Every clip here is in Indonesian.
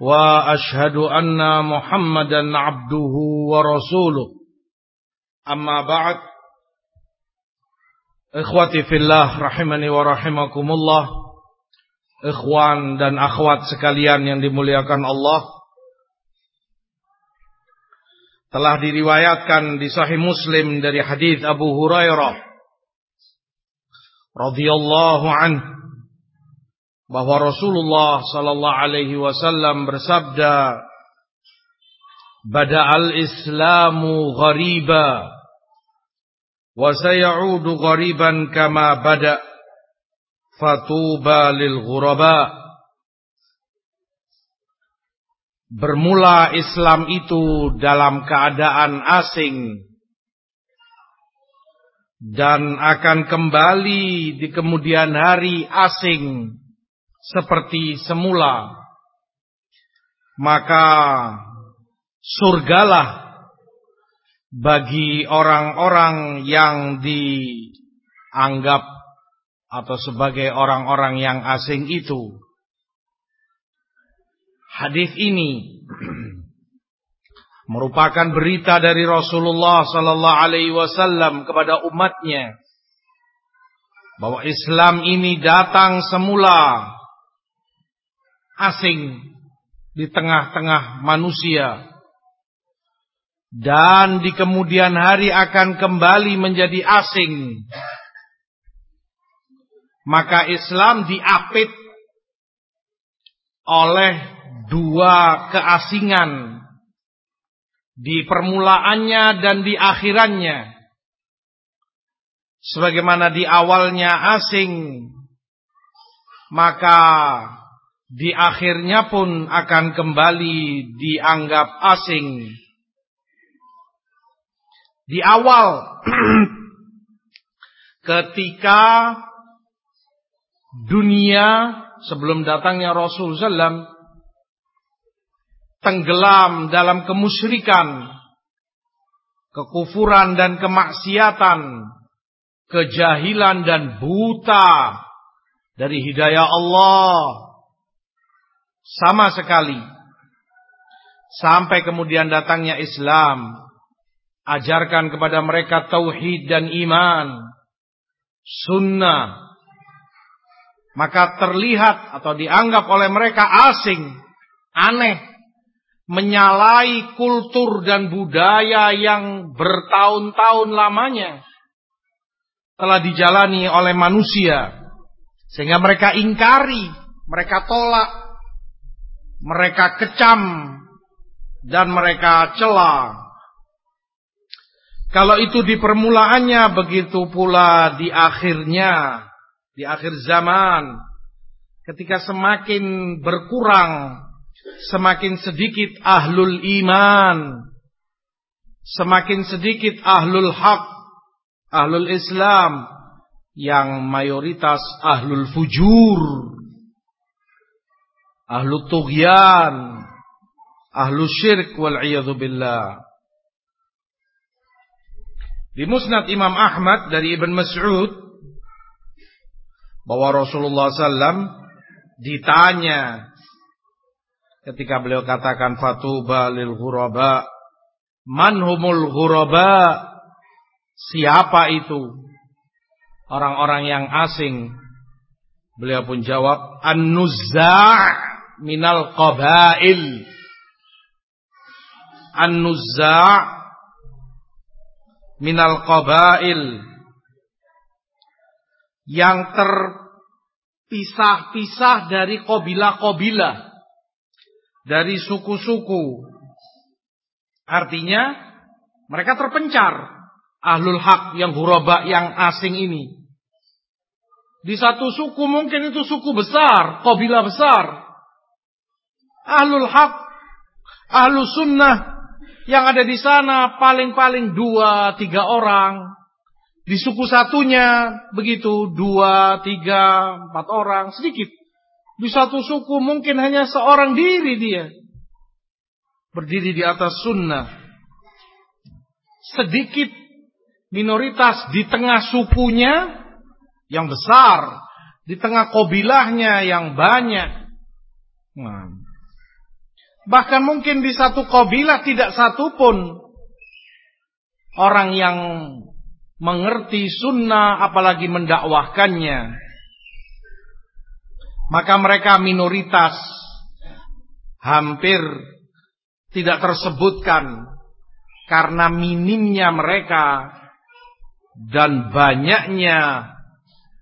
واشهد ان محمدا عبده ورسوله اما بعد ikhwati fillah rahimani wa rahimakumullah ikhwan dan akhwat sekalian yang dimuliakan Allah telah diriwayatkan di sahih Muslim dari hadis Abu Hurairah radhiyallahu anhu bahwa Rasulullah sallallahu alaihi wasallam bersabda Bada'al Islamu ghariba wa sayaudu ghariban kama bada fatuba lil ghuraba. Bermula Islam itu dalam keadaan asing dan akan kembali di kemudian hari asing seperti semula, maka surgalah bagi orang-orang yang dianggap atau sebagai orang-orang yang asing itu. Hadis ini merupakan berita dari Rasulullah sallallahu alaihi wasallam kepada umatnya bahwa Islam ini datang semula asing di tengah-tengah manusia. Dan di kemudian hari akan kembali menjadi asing. Maka Islam diapit oleh dua keasingan. Di permulaannya dan di akhirannya. Sebagaimana di awalnya asing maka di akhirnya pun akan kembali dianggap asing. Di awal ketika dunia sebelum datangnya Rasul sallam tenggelam dalam kemusyrikan, kekufuran dan kemaksiatan, kejahilan dan buta dari hidayah Allah sama sekali. Sampai kemudian datangnya Islam. Ajarkan kepada mereka tauhid dan iman. Sunnah. Maka terlihat atau dianggap oleh mereka asing. Aneh. Menyalai kultur dan budaya yang bertahun-tahun lamanya. Telah dijalani oleh manusia. Sehingga mereka ingkari. Mereka tolak mereka kecam dan mereka cela. Kalau itu di permulaannya begitu pula di akhirnya, di akhir zaman ketika semakin berkurang, semakin sedikit ahlul iman, semakin sedikit ahlul haq, ahlul Islam yang mayoritas ahlul fujur ahlu tughyan, ahlu syirk wal billah. Di Musnad Imam Ahmad dari Ibn Mas'ud bahwa Rasulullah SAW ditanya ketika beliau katakan fatuba lil ghuraba man humul ghuraba? Siapa itu? Orang-orang yang asing. Beliau pun jawab an-nuzza' minal qabail. An-nuzza' minal qabail. Yang terpisah-pisah dari kobilah-kobilah dari suku-suku. Artinya mereka terpencar. Ahlul hak yang huraba yang asing ini. Di satu suku mungkin itu suku besar, kobilah besar. Ahlul haq, ahlu sunnah yang ada di sana paling-paling dua, tiga orang. Di suku satunya begitu dua, tiga, empat orang sedikit. Di satu suku mungkin hanya seorang diri dia berdiri di atas sunnah. Sedikit minoritas di tengah sukunya yang besar, di tengah kobilahnya yang banyak. Nah, bahkan mungkin di satu kobilah tidak satu pun. Orang yang mengerti sunnah apalagi mendakwahkannya. Maka mereka minoritas. Hampir tidak tersebutkan. Karena minimnya mereka dan banyaknya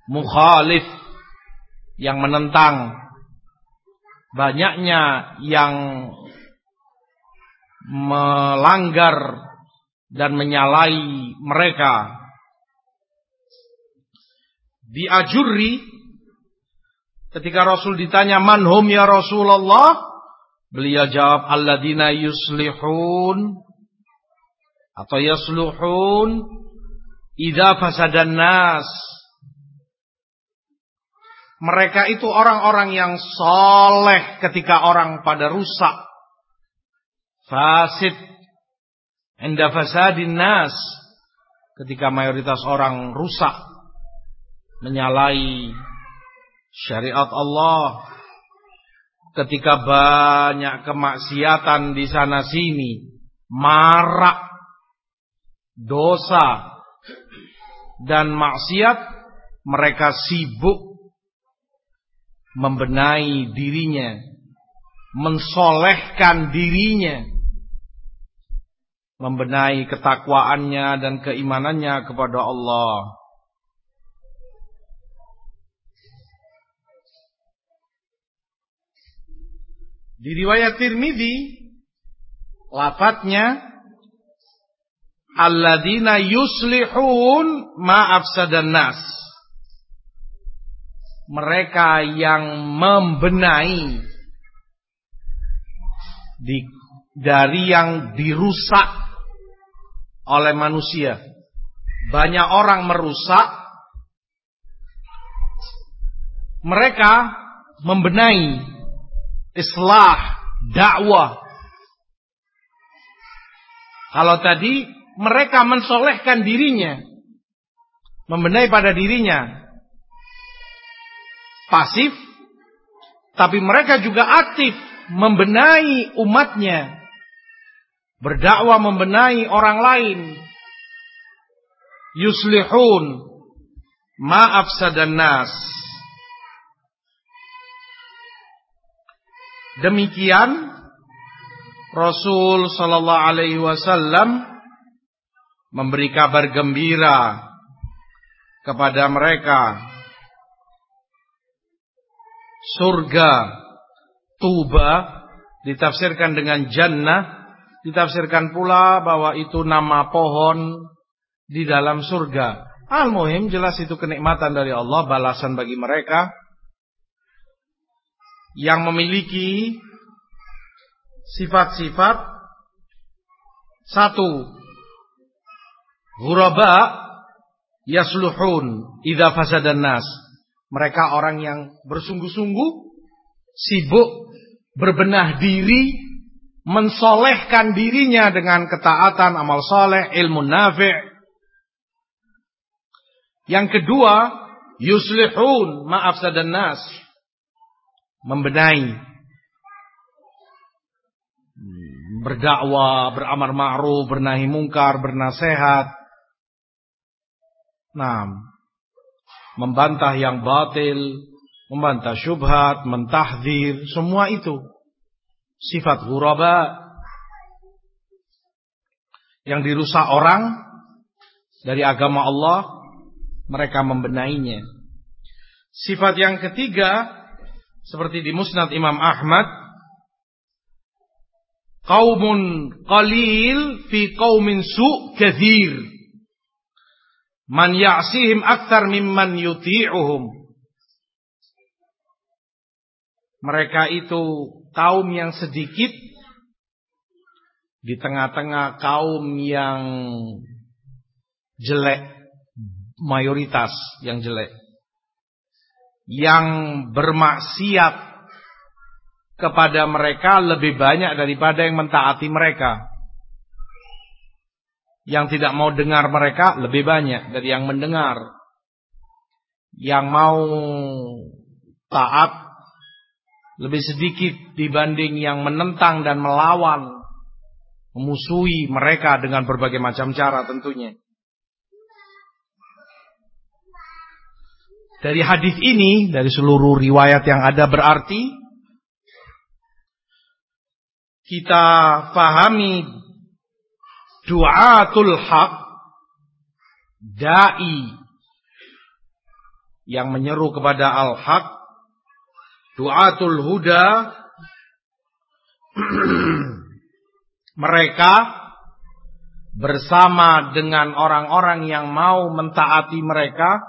mukhalif yang menentang banyaknya yang melanggar dan menyalahi mereka. Di Ajurri ketika Rasul ditanya manhum ya Rasulullah? Beliau jawab alladzina yuslihun. Atau yasluhun. Idza fasadan nas mereka itu orang-orang yang soleh ketika orang pada rusak. Fasid. Inda fasadin nas. Ketika mayoritas orang rusak. Menyalahi syariat Allah. Ketika banyak kemaksiatan di sana sini marak. Dosa. Dan maksiat. Mereka sibuk membenahi dirinya mensolehkan dirinya membenahi ketakwaannya dan keimanannya kepada Allah Di riwayat Tirmidzi lafadznya alladzina yuslihun ma afsadan nas. Mereka yang membenahi di, dari yang dirusak oleh manusia. Banyak orang merusak mereka membenahi islah, dakwah. Kalau tadi mereka mensolehkan dirinya, membenahi pada dirinya, pasif, tapi mereka juga aktif membenahi umatnya, berdakwah membenahi orang lain, yuslihun maaf sadan nas. Demikian Rasul sallallahu alaihi wasallam memberi kabar gembira kepada mereka surga tuba ditafsirkan dengan jannah ditafsirkan pula bahwa itu nama pohon di dalam surga. Al-muhim jelas itu kenikmatan dari Allah balasan bagi mereka yang memiliki sifat-sifat satu ghuraba yasluhun idza fasadan nas mereka orang yang bersungguh-sungguh sibuk berbenah diri mensolehkan dirinya dengan ketaatan amal soleh ilmu nafi' yang kedua yuslihun maaf sadan nas membenahi. Berdakwah, beramar ma'ruf, bernahi mungkar, bernasehat. Nah, membantah yang batil, membantah syubhat, mentahdir, semua itu. Sifat ghuraba. Yang dirusak orang dari agama Allah, mereka membenahinya. Sifat yang ketiga seperti di Musnad Imam Ahmad Qaumun qalil fi qaumin su' kathir Man ya'sihim akthar mimman yuti'uhum mereka itu kaum yang sedikit di tengah-tengah kaum yang jelek, mayoritas yang jelek, yang bermaksiat kepada mereka lebih banyak daripada yang mentaati mereka. Yang tidak mau dengar mereka lebih banyak dari yang mendengar. Yang mau taat lebih sedikit dibanding yang menentang dan melawan, memusuhi mereka dengan berbagai macam cara tentunya. Dari hadis ini, dari seluruh riwayat yang ada berarti kita pahami du'atul haq dai yang menyeru kepada al-haq du'atul huda mereka bersama dengan orang-orang yang mau mentaati mereka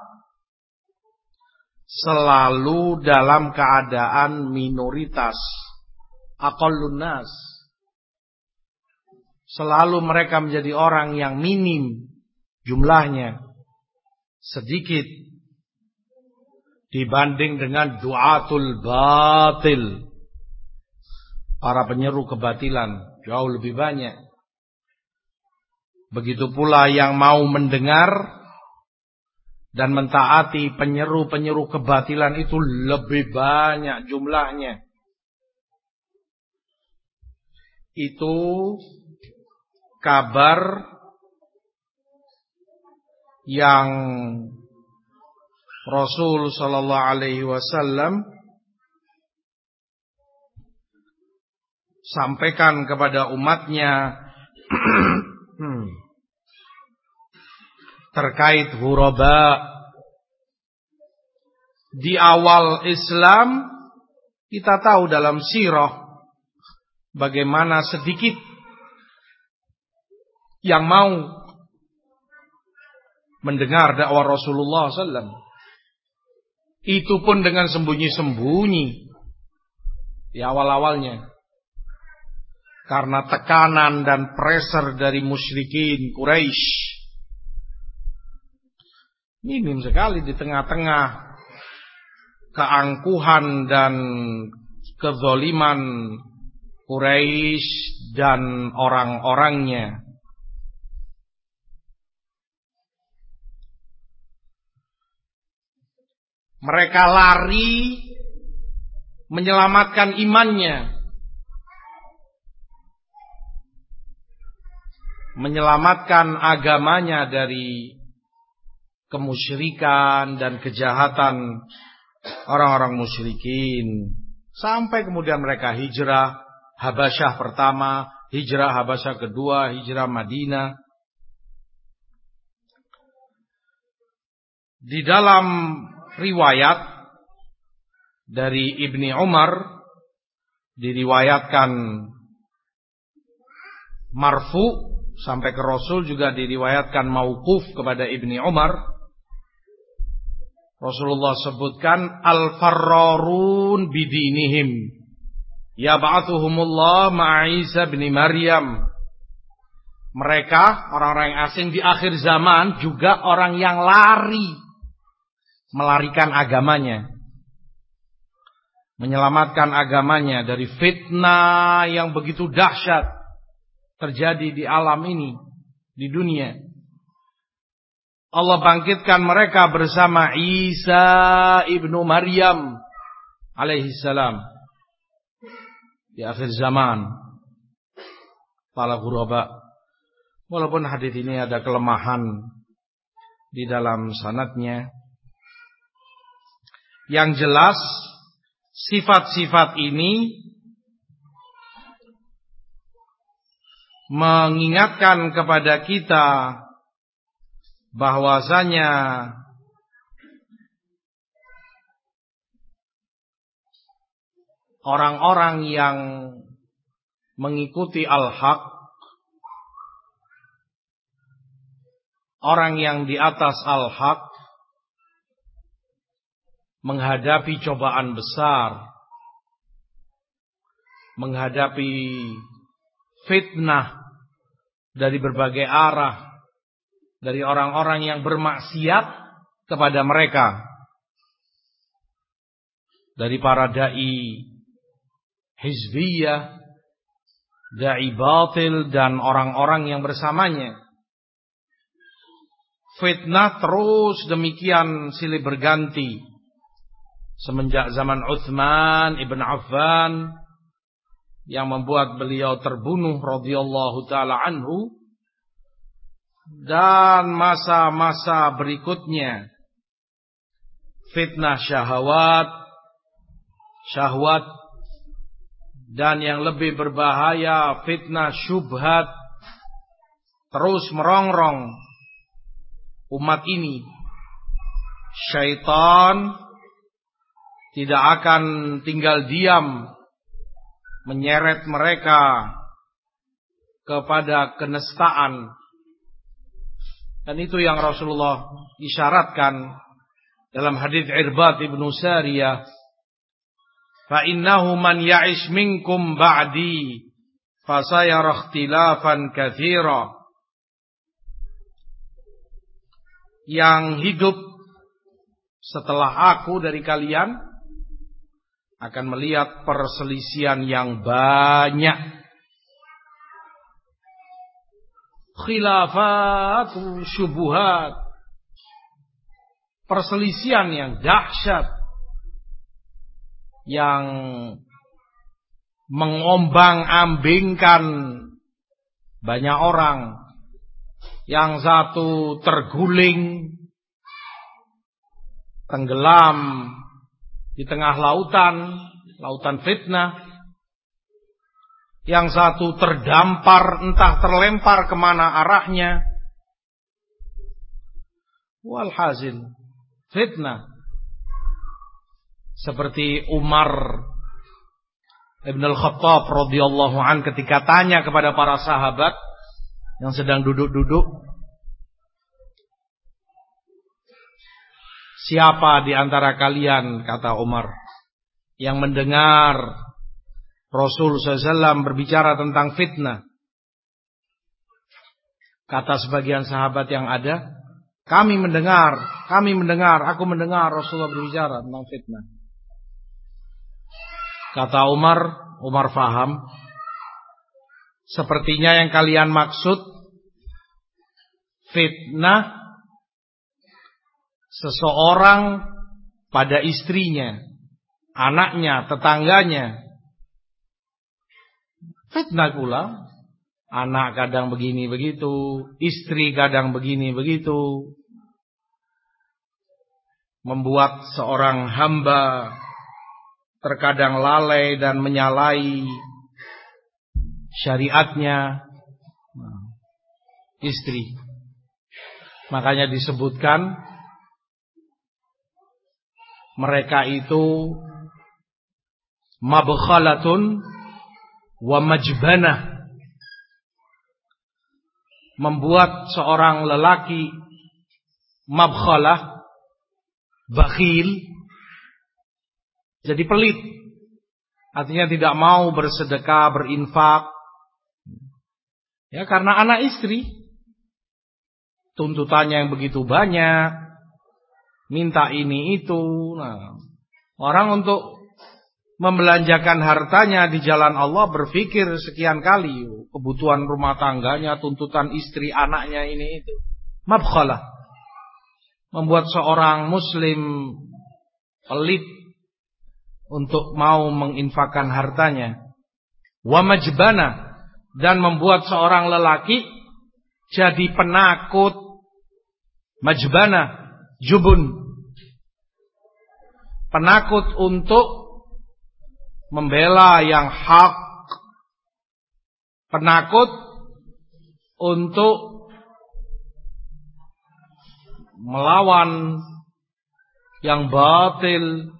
selalu dalam keadaan minoritas aqallun nas Selalu mereka menjadi orang yang minim jumlahnya. Sedikit dibanding dengan duatul batil. Para penyeru kebatilan jauh lebih banyak. Begitu pula yang mau mendengar dan mentaati penyeru-penyeru kebatilan itu lebih banyak jumlahnya. Itu kabar yang Rasul sallallahu alaihi wasallam sampaikan kepada umatnya terkait huraba di awal Islam. Kita tahu dalam sirah bagaimana sedikit yang mau mendengar dakwah Rasulullah SAW. Itu pun dengan sembunyi-sembunyi di awal-awalnya. Karena tekanan dan pressure dari musyrikin Quraisy minim sekali di tengah-tengah keangkuhan dan kezoliman Quraisy dan orang-orangnya. Mereka lari menyelamatkan imannya. Menyelamatkan agamanya dari kemusyrikan dan kejahatan orang-orang musyrikin. Sampai kemudian mereka hijrah Habasyah pertama, hijrah Habasyah kedua, hijrah Madinah. Di dalam riwayat dari Ibni Umar diriwayatkan marfu sampai ke Rasul juga diriwayatkan mauquf kepada Ibni Umar. Rasulullah sebutkan al-farrarun bidinihim. Yab'athuhumullah ma'a Isa bin Maryam. Mereka orang-orang asing di akhir zaman juga orang yang lari melarikan agamanya. Menyelamatkan agamanya dari fitnah yang begitu dahsyat terjadi di alam ini, di dunia. Allah bangkitkan mereka bersama Isa ibnu Maryam alaihi salam di akhir zaman. Para ghuraba. Walaupun hadis ini ada kelemahan di dalam sanatnya, yang jelas sifat-sifat ini mengingatkan kepada kita bahwasanya orang-orang yang mengikuti al-haq orang yang di atas al-haq menghadapi cobaan besar menghadapi fitnah dari berbagai arah dari orang-orang yang bermaksiat kepada mereka dari para dai hizbiyah dai batil dan orang-orang yang bersamanya. Fitnah terus demikian silih berganti semenjak zaman Uthman ibn Affan yang membuat beliau terbunuh radhiyallahu taala anhu dan masa-masa berikutnya fitnah syahwat syahwat dan yang lebih berbahaya fitnah syubhat terus merongrong umat ini. Syaitan tidak akan tinggal diam menyeret mereka kepada kenestaan. Dan itu yang Rasulullah isyaratkan dalam hadis Irbad ibnu Sariyah fa innahu man ya'ish minkum ba'di fasayara ikhtilafan katsira yang hidup setelah aku dari kalian akan melihat perselisian yang banyak. Khilafatu syubuhat. Perselisian yang dahsyat. Yang mengombang-ambingkan banyak orang. Yang satu terguling, tenggelam di tengah lautan, lautan fitnah. Yang satu terdampar, entah terlempar ke mana arahnya. Walhasil, fitnah. Seperti Umar Ibn al-Khattab radhiyallahu an ketika tanya kepada para sahabat yang sedang duduk-duduk Siapa di antara kalian kata Umar yang mendengar Rasul SAW berbicara tentang fitnah? Kata sebagian sahabat yang ada, kami mendengar, kami mendengar, aku mendengar Rasulullah berbicara tentang fitnah. Kata Umar, Umar faham. Sepertinya yang kalian maksud fitnah seseorang pada istrinya, anaknya, tetangganya. Fitnah pula. Anak kadang begini begitu, istri kadang begini begitu. Membuat seorang hamba terkadang lalai dan menyalahi syariatnya istri. Makanya disebutkan mereka itu mabkhalatun wa majbanah. Membuat seorang lelaki mabkhalah bakhil jadi pelit. Artinya tidak mau bersedekah berinfak. Ya karena anak istri tuntutannya yang begitu banyak minta ini itu. Nah, orang untuk membelanjakan hartanya di jalan Allah berpikir sekian kali kebutuhan rumah tangganya, tuntutan istri, anaknya ini itu. Mabkhalah. Membuat seorang muslim pelit untuk mau menginfakkan hartanya. Wa majbana dan membuat seorang lelaki jadi penakut majbana jubun penakut untuk membela yang hak, penakut untuk melawan yang batil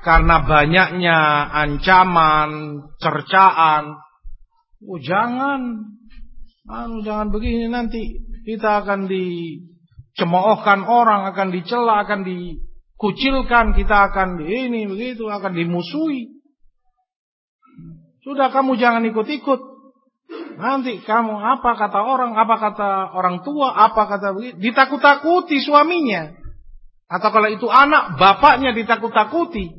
karena banyaknya ancaman, cercaan. Oh jangan, anu jangan begini nanti kita akan dicemoohkan orang, akan dicela, akan di kucilkan, kita akan ini begitu, akan dimusuhi. Sudah kamu jangan ikut-ikut. Nanti kamu apa kata orang, apa kata orang tua, apa kata ditakut-takuti suaminya. Atau kalau itu anak, bapaknya ditakut-takuti.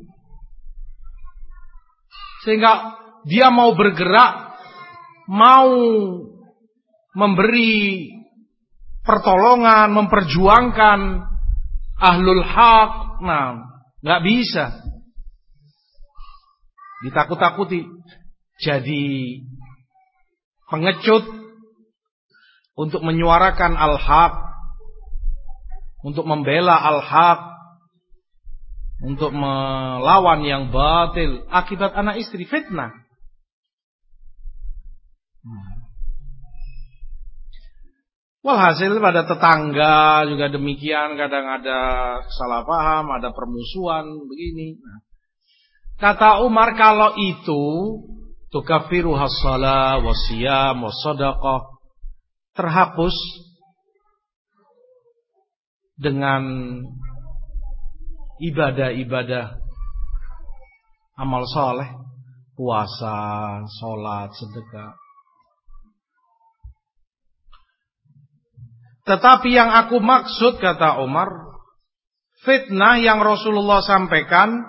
Sehingga dia mau bergerak, mau memberi pertolongan, memperjuangkan ahlul hak. Nah, nggak bisa. Ditakut-takuti. Jadi pengecut untuk menyuarakan al-haq, untuk membela al-haq, untuk melawan yang batil akibat anak istri fitnah. Walhasil pada tetangga juga demikian kadang ada salah paham, ada permusuhan begini. Kata Umar kalau itu tukafiru hassalah wasiyam wasadaqah terhapus dengan ibadah-ibadah amal soleh puasa, sholat, sedekah. Tetapi yang aku maksud kata Umar fitnah yang Rasulullah sampaikan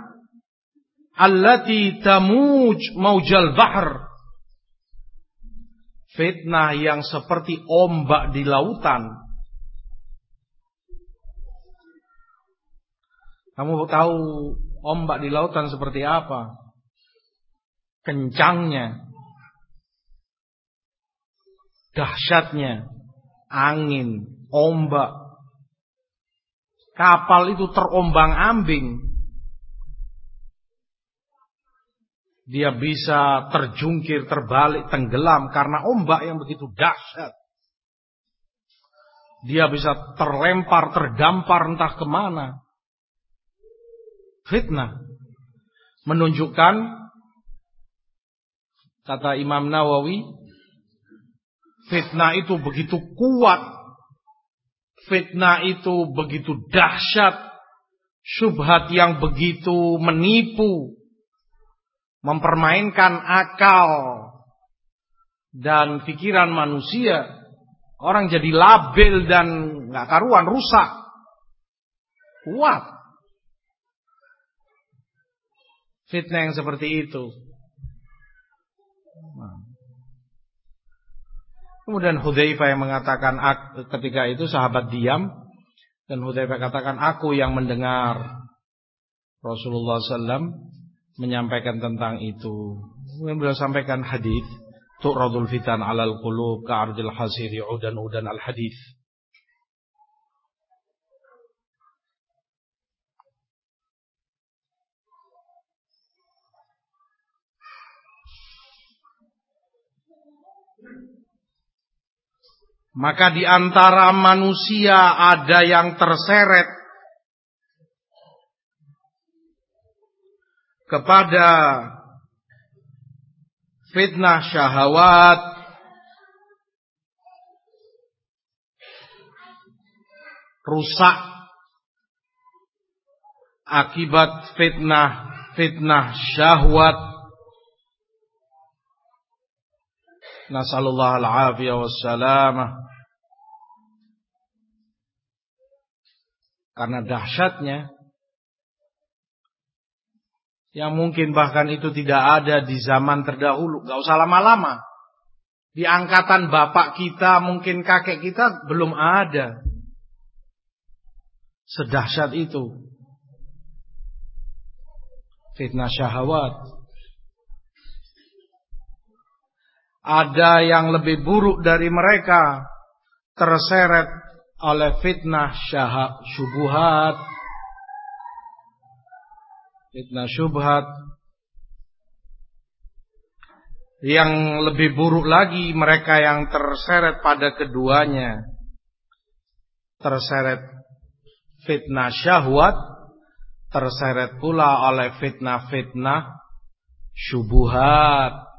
allati tamuj maujal bahr. Fitnah yang seperti ombak di lautan. Kamu tahu ombak di lautan seperti apa? Kencangnya. Dahsyatnya angin ombak kapal itu terombang-ambing Dia bisa terjungkir, terbalik, tenggelam karena ombak yang begitu dahsyat. Dia bisa terlempar, terdampar entah ke mana. Fitnah. Menunjukkan, kata Imam Nawawi, fitnah itu begitu kuat. Fitnah itu begitu dahsyat. Subhat yang begitu menipu mempermainkan akal dan pikiran manusia, orang jadi labil dan nggak karuan, rusak. Kuat. Fitnah yang seperti itu. Kemudian Hudzaifah yang mengatakan ketika itu sahabat diam dan Hudzaifah katakan aku yang mendengar Rasulullah SAW menyampaikan tentang itu. Kemudian beliau sampaikan hadis tu'radul fitan 'alal qulub ka'ardil hasiri udan udan al hadis. Maka di antara manusia ada yang terseret kepada fitnah syahwat. Rusak akibat fitnah fitnah syahwat nasallallahu al-afiyah wassalamah karena dahsyatnya yang mungkin bahkan itu tidak ada di zaman terdahulu. Gak usah lama-lama. Di angkatan bapak kita, mungkin kakek kita belum ada. Sedahsyat itu. Fitnah syahwat. Ada yang lebih buruk dari mereka. Terseret oleh fitnah syah syubuhat. Fitnah syubhat yang lebih buruk lagi mereka yang terseret pada keduanya. Terseret fitnah syahwat terseret pula oleh fitnah-fitnah syubuhat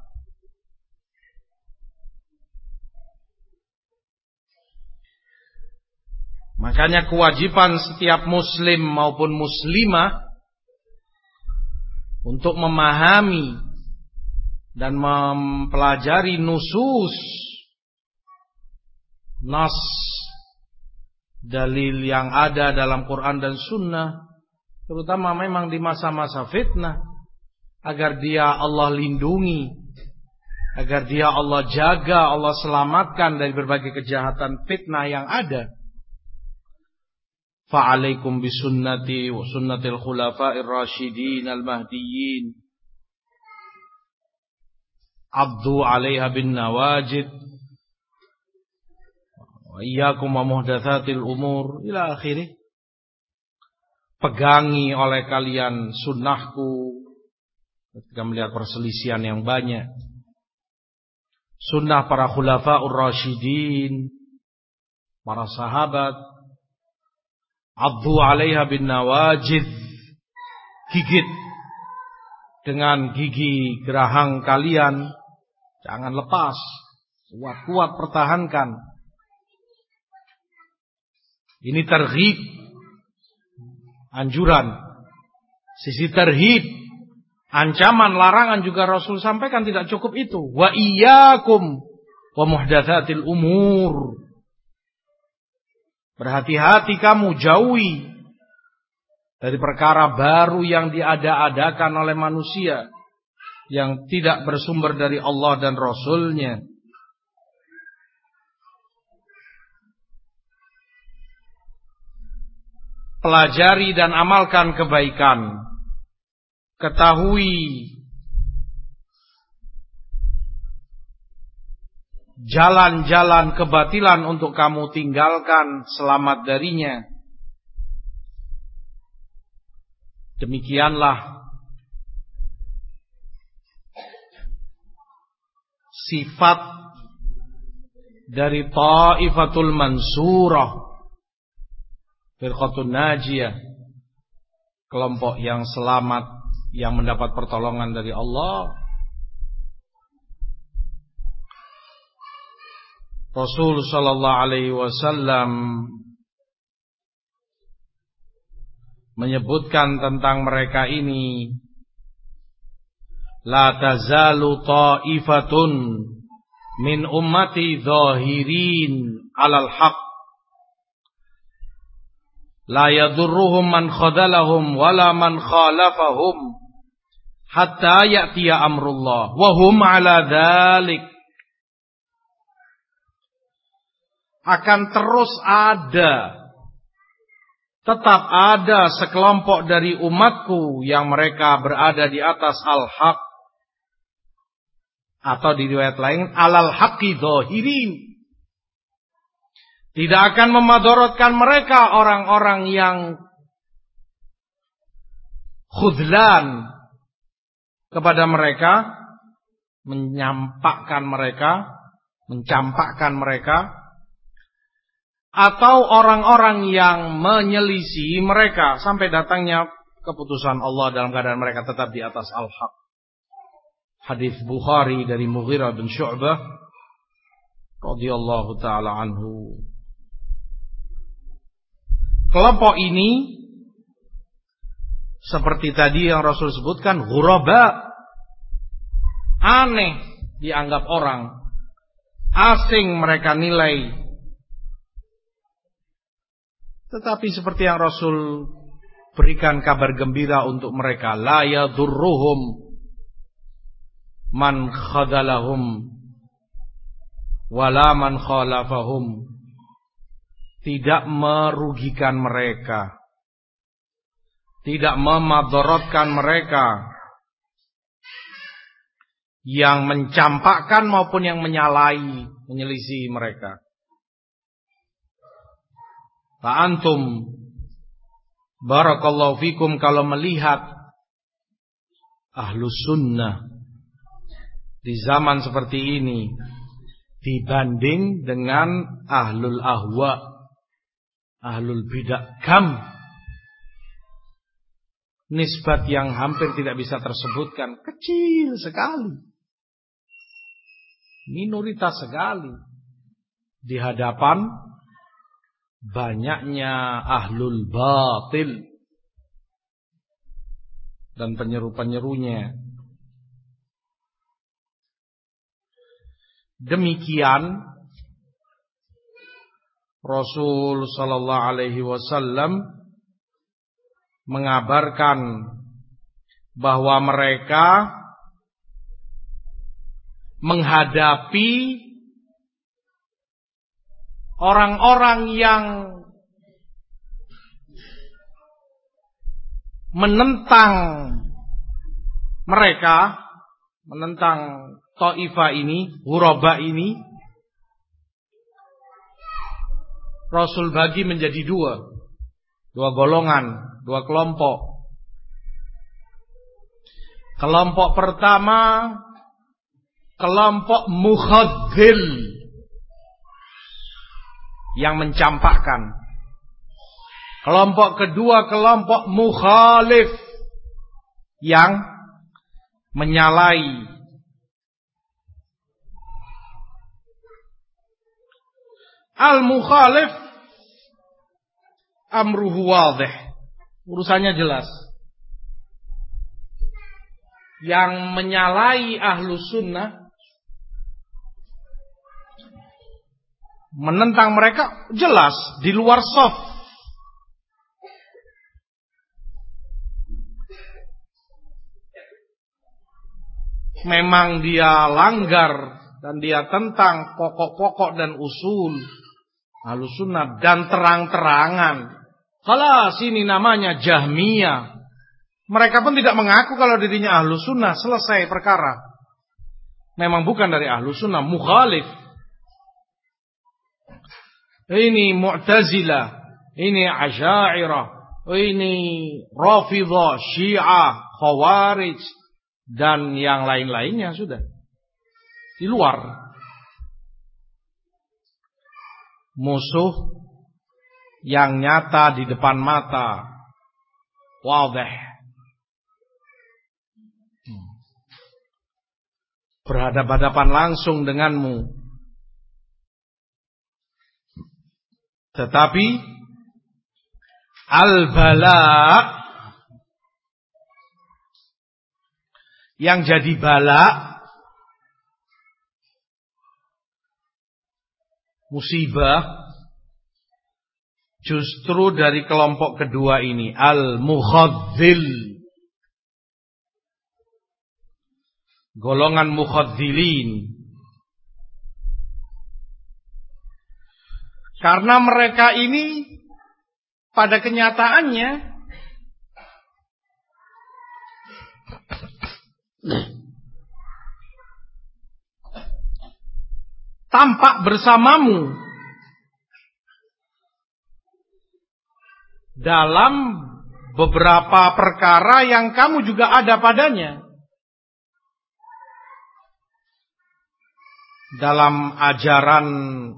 Makanya kewajiban setiap muslim maupun muslimah untuk memahami dan mempelajari nusus nas dalil yang ada dalam Quran dan Sunnah terutama memang di masa-masa fitnah agar dia Allah lindungi agar dia Allah jaga Allah selamatkan dari berbagai kejahatan fitnah yang ada khulafa'ir rasyidin al-mahdiyyin. Abdu 'alaiha bin nawajid. Wa iyyakum wa muhdatsatil umur. Ila akhirih. Pegangi oleh kalian sunnahku. Ketika melihat perselisihan yang banyak. Sunnah para khulafaur rasyidin. Para sahabat abdu 'alaiha bin nawajid gigit dengan gigi gerahang kalian jangan lepas kuat-kuat pertahankan ini terhib anjuran. Sisi terhib ancaman, larangan juga Rasul sampaikan tidak cukup itu. Wa iyyakum wa muhdatsatil umur. Berhati-hati kamu jauhi dari perkara baru yang diada-adakan oleh manusia yang tidak bersumber dari Allah dan Rasulnya. pelajari dan amalkan kebaikan. Ketahui jalan-jalan kebatilan untuk kamu tinggalkan, selamat darinya. Demikianlah sifat dari Taifatul Mansurah firqatun najiyah kelompok yang selamat yang mendapat pertolongan dari Allah Rasul sallallahu alaihi wasallam menyebutkan tentang mereka ini la tazalu ta'ifatun min ummati zahirin alal haqq La yadurruhum man khadalahum wala man khalafahum hatta ya'tiya amrullah. Wa hum ala dhalik akan terus ada. Tetap ada sekelompok dari umatku yang mereka berada di atas al-haq atau di riwayat lain alal haqqi dhahirin tidak akan memadorotkan mereka orang-orang yang khudlan kepada mereka, menyampakkan mereka, mencampakkan mereka, atau orang-orang yang menyelisi mereka sampai datangnya keputusan Allah dalam keadaan mereka tetap di atas al-haq. Hadis Bukhari dari Mughirah bin Syu'bah radhiyallahu taala anhu. Kelompok ini seperti tadi yang Rasul sebutkan ghuraba aneh dianggap orang asing mereka nilai tetapi seperti yang Rasul berikan kabar gembira untuk mereka la yadurruhum man khadalahum wala man khalafahum. Tidak merugikan mereka, tidak memadorotkan mereka, yang mencampakkan maupun yang menyalahi, menyelisih mereka. Pak antum barakallahu fikum. Kalau melihat ahlu sunnah di zaman seperti ini dibanding dengan ahlul ahwa ahlul bidah kam nisbat yang hampir tidak bisa tersebutkan. Kecil sekali. Minoritas sekali. Di hadapan banyaknya ahlul batil dan penyeru-penyerunya demikian Rasul sallallahu alaihi wasallam mengabarkan bahwa mereka menghadapi orang-orang yang menentang mereka, menentang Taifah ini, Huraba ini, Rasul bagi menjadi dua, dua golongan, dua kelompok. Kelompok pertama, kelompok mukhadzil yang mencampakkan. Kelompok kedua kelompok mukhalif yang menyalai. Al-mukhalif amruhu wadih. Urusannya jelas. Yang menyalai ahlu sunnah menentang mereka jelas di luar soft memang dia langgar dan dia tentang pokok-pokok dan usul halusunat dan terang-terangan. Kalau sini namanya Jahmiyah. Mereka pun tidak mengaku kalau dirinya ahlu sunnah. Selesai perkara. Memang bukan dari ahlu sunnah. Mukhalif. Ini Mu'tazilah. Ini Asyairah. Ini Rafidah. Syiah. Khawarij dan yang lain-lainnya sudah di luar musuh yang nyata di depan mata wadih berhadapan-hadapan langsung denganmu tetapi al-bala yang jadi bala musibah justru dari kelompok kedua ini al-mukhadzil golongan mukhadzilin karena mereka ini pada kenyataannya tampak bersamamu dalam beberapa perkara yang kamu juga ada padanya. Dalam ajaran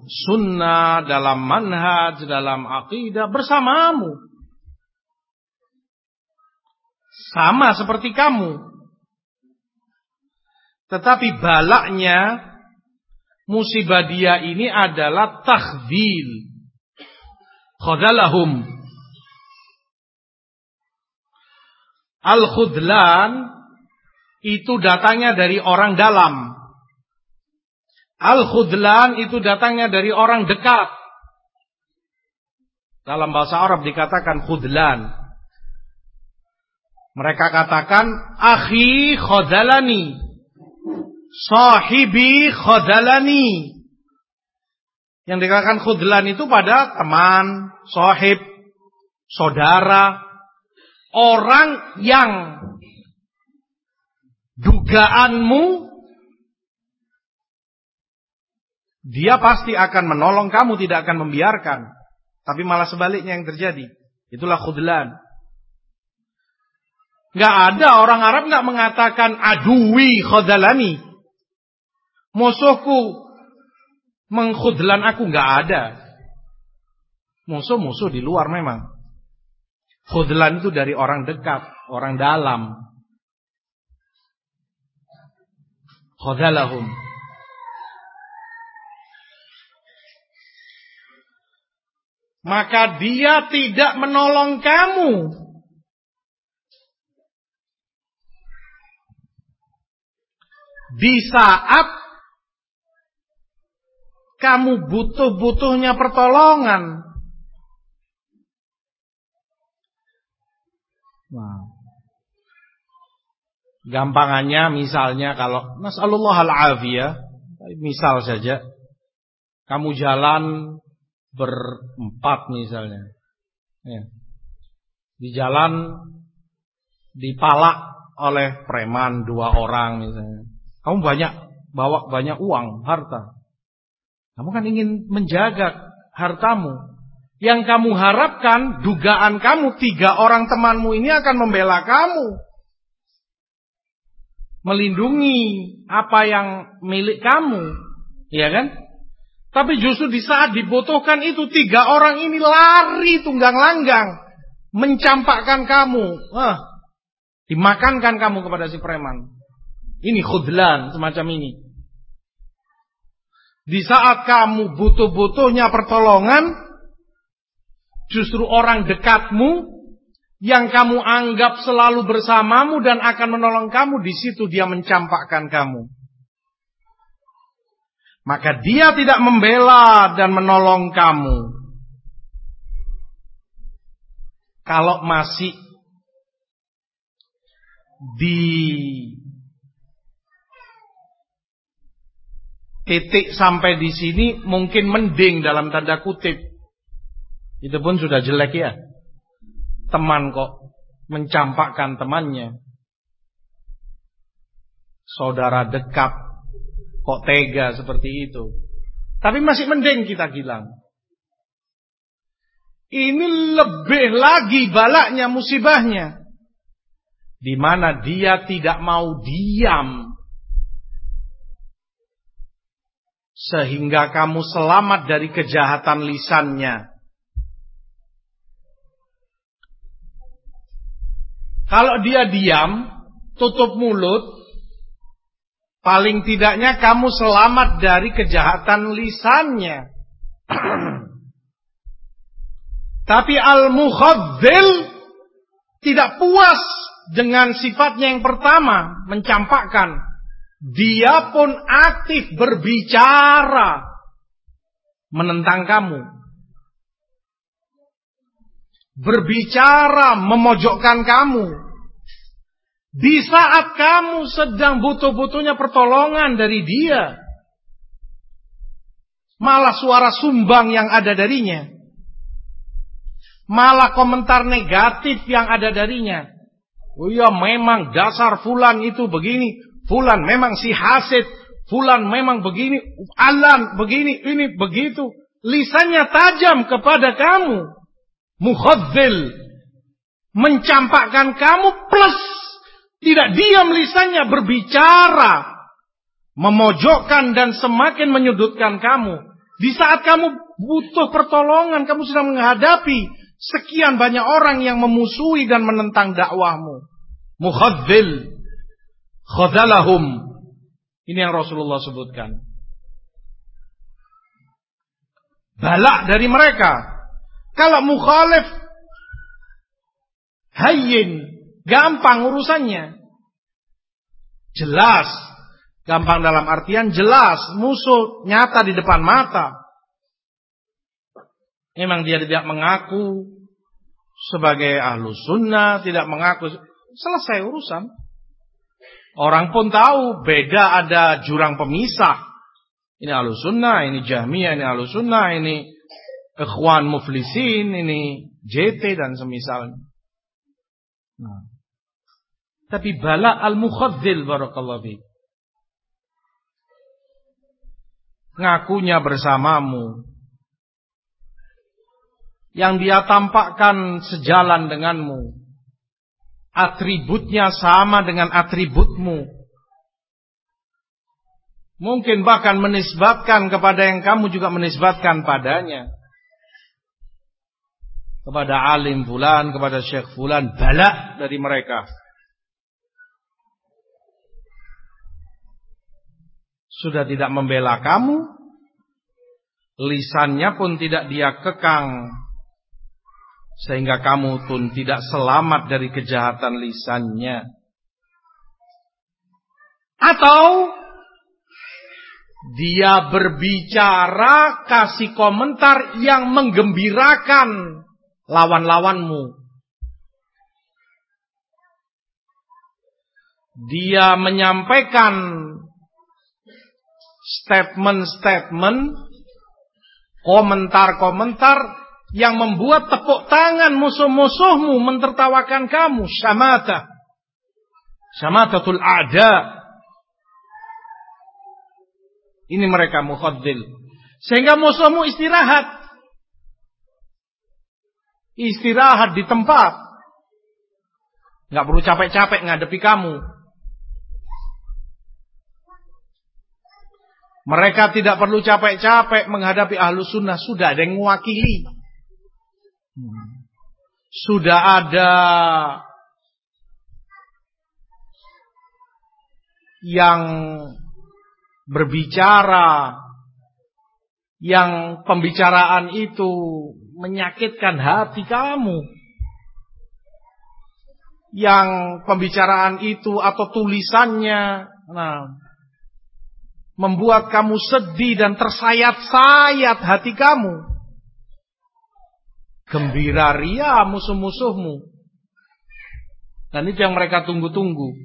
sunnah, dalam manhaj, dalam akidah bersamamu. Sama seperti kamu. Tetapi balaknya musibah dia ini adalah takhzil. Khadalahum. Al-khudlan itu datangnya dari orang dalam. Al-khudlan itu datangnya dari orang dekat. Dalam bahasa Arab dikatakan khudlan. Mereka katakan akhi khadalani sahibi khadalani. Yang dikatakan khudlan itu pada teman, sahib, saudara, orang yang dugaanmu dia pasti akan menolong kamu, tidak akan membiarkan. Tapi malah sebaliknya yang terjadi. Itulah khudlan. Gak ada orang Arab gak mengatakan adui khadalani musuhku mengkhudlan aku nggak ada. Musuh-musuh di luar memang. Khudlan itu dari orang dekat, orang dalam. Khudalahum. Maka dia tidak menolong kamu. Di saat kamu butuh-butuhnya pertolongan. Wow. Gampangannya misalnya kalau nasallallahu al-afiyah, misal saja kamu jalan berempat misalnya. Ya. Di jalan dipalak oleh preman dua orang misalnya. Kamu banyak bawa banyak uang, harta. Kamu kan ingin menjaga hartamu. Yang kamu harapkan, dugaan kamu, tiga orang temanmu ini akan membela kamu. Melindungi apa yang milik kamu. Ya kan? Tapi justru di saat dibutuhkan itu, tiga orang ini lari tunggang langgang. Mencampakkan kamu. Dimakankan kamu kepada si preman. Ini khudlan semacam ini. Di saat kamu butuh-butuhnya pertolongan, justru orang dekatmu yang kamu anggap selalu bersamamu dan akan menolong kamu, di situ dia mencampakkan kamu. Maka dia tidak membela dan menolong kamu. Kalau masih di titik sampai di sini mungkin mending dalam tanda kutip. Itu pun sudah jelek ya. Teman kok mencampakkan temannya. Saudara dekat kok tega seperti itu. Tapi masih mending kita bilang. Ini lebih lagi balaknya musibahnya di mana dia tidak mau diam sehingga kamu selamat dari kejahatan lisannya. Kalau dia diam, tutup mulut, paling tidaknya kamu selamat dari kejahatan lisannya. Tapi al-mukhadzil tidak puas dengan sifatnya yang pertama mencampakkan. Dia pun aktif berbicara menentang kamu. Berbicara memojokkan kamu di saat kamu sedang butuh-butuhnya pertolongan dari dia malah suara sumbang yang ada darinya malah komentar negatif yang ada darinya Oh iya memang dasar fulan itu begini. Fulan memang si hasid. Fulan memang begini. Alan begini. Ini begitu. Lisannya tajam kepada kamu. Mukhadzil. Mencampakkan kamu plus. Tidak diam lisannya berbicara. Memojokkan dan semakin menyudutkan kamu. Di saat kamu butuh pertolongan. Kamu sedang menghadapi Sekian banyak orang yang memusuhi dan menentang dakwahmu. Mukhadzil. Khadalahum. Ini yang Rasulullah sebutkan. Balak dari mereka. Kalau mukhalif hayyin, gampang urusannya. Jelas. Gampang dalam artian jelas, musuh nyata di depan mata. Memang dia tidak mengaku sebagai ahlu sunnah, tidak mengaku. Selesai urusan. Orang pun tahu beda ada jurang pemisah. Ini ahlu sunnah, ini jahmiyah, ini ahlu sunnah, ini ikhwan muflisin, ini JT dan semisal. Nah. Tapi bala al-mukhadzil barakallahu fi. Ngakunya bersamamu, yang dia tampakkan sejalan denganmu. Atributnya sama dengan atributmu. Mungkin bahkan menisbatkan kepada yang kamu juga menisbatkan padanya. Kepada alim fulan, kepada syekh fulan, balak dari mereka. Sudah tidak membela kamu, lisannya pun tidak dia kekang sehingga kamu pun tidak selamat dari kejahatan lisannya. Atau Dia berbicara, kasih komentar yang menggembirakan lawan-lawanmu. Dia menyampaikan statement-statement, komentar-komentar yang membuat tepuk tangan musuh-musuhmu mentertawakan kamu. Syamata. Syamatatul a'da. Ini mereka mukhaddil. Sehingga musuhmu istirahat. Istirahat di tempat. Gak perlu capek-capek ngadepi kamu. Mereka tidak perlu capek-capek menghadapi ahlu sunnah. Sudah ada yang mewakili. Sudah ada yang berbicara yang pembicaraan itu menyakitkan hati kamu. Yang pembicaraan itu atau tulisannya nah, membuat kamu sedih dan tersayat-sayat hati kamu. Gembira ria musuh-musuhmu. Dan itu yang mereka tunggu-tunggu.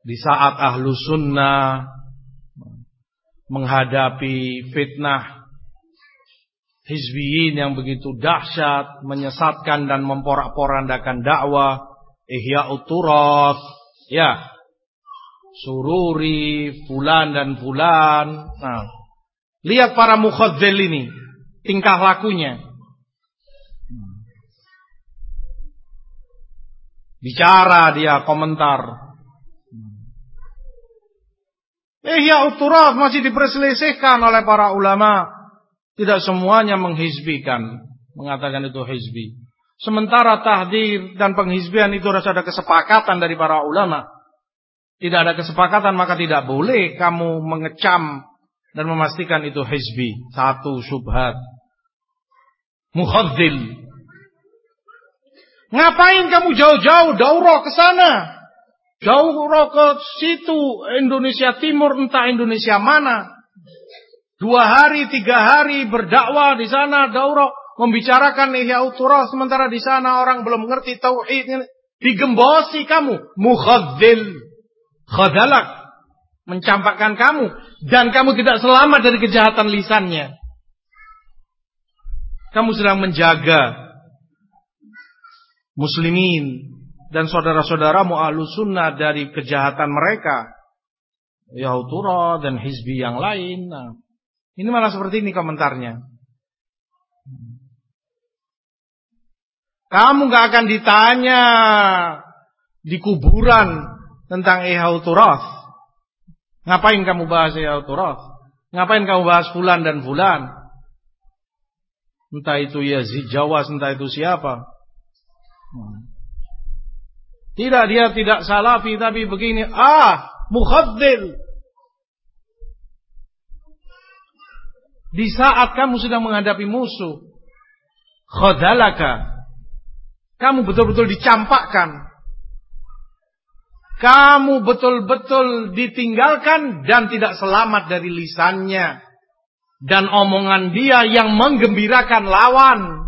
Di saat ahlu sunnah menghadapi fitnah hizbiyin yang begitu dahsyat, menyesatkan dan memporak-porandakan dakwah, ihya uturat, ya, sururi, fulan dan fulan. Nah, lihat para mukhadzil ini, tingkah lakunya. Bicara dia, komentar. Ihya uturat masih diperselisihkan oleh para ulama. Tidak semuanya menghizbikan. Mengatakan itu hizbi. Sementara tahdir dan penghizbian itu harus ada kesepakatan dari para ulama. Tidak ada kesepakatan maka tidak boleh kamu mengecam dan memastikan itu hizbi. Satu subhat. Mukhadzil. Ngapain kamu jauh-jauh daurah ke sana? Jauh ke situ Indonesia Timur entah Indonesia mana. Dua hari, tiga hari berdakwah di sana daurah membicarakan ihya uturah sementara di sana orang belum mengerti tauhid digembosi kamu mukhadzil khadalak mencampakkan kamu dan kamu tidak selamat dari kejahatan lisannya. Kamu sedang menjaga muslimin dan saudara-saudaramu ahlu sunnah dari kejahatan mereka. Yahutura dan hizbi yang lain. Nah, ini malah seperti ini komentarnya. Kamu gak akan ditanya di kuburan tentang Ihauturas. Ngapain kamu bahas Ihauturas? Ngapain kamu bahas fulan dan fulan? Entah itu Yazid Jawa, entah itu siapa. Tidak dia tidak salafi tapi begini. Ah, mukhadzil. Di saat kamu sedang menghadapi musuh. Khadalaka. Kamu betul-betul dicampakkan. Kamu betul-betul ditinggalkan dan tidak selamat dari lisannya. Dan omongan dia yang menggembirakan lawan.